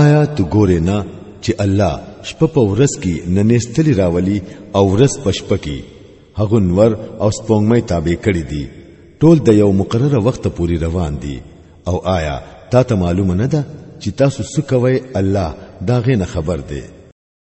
آیا ته ګورې نه چې الله شپه په ورځ کې ننېستلی راولي او ورځ په شپه کې هغه نور او سپوږمۍ تابع کړي دي ټول د یو مقرره وخت پورې روان دي او آیا تا ته معلومه نه ده چې تاسو څه کوئ الله دا غي نه خبر دی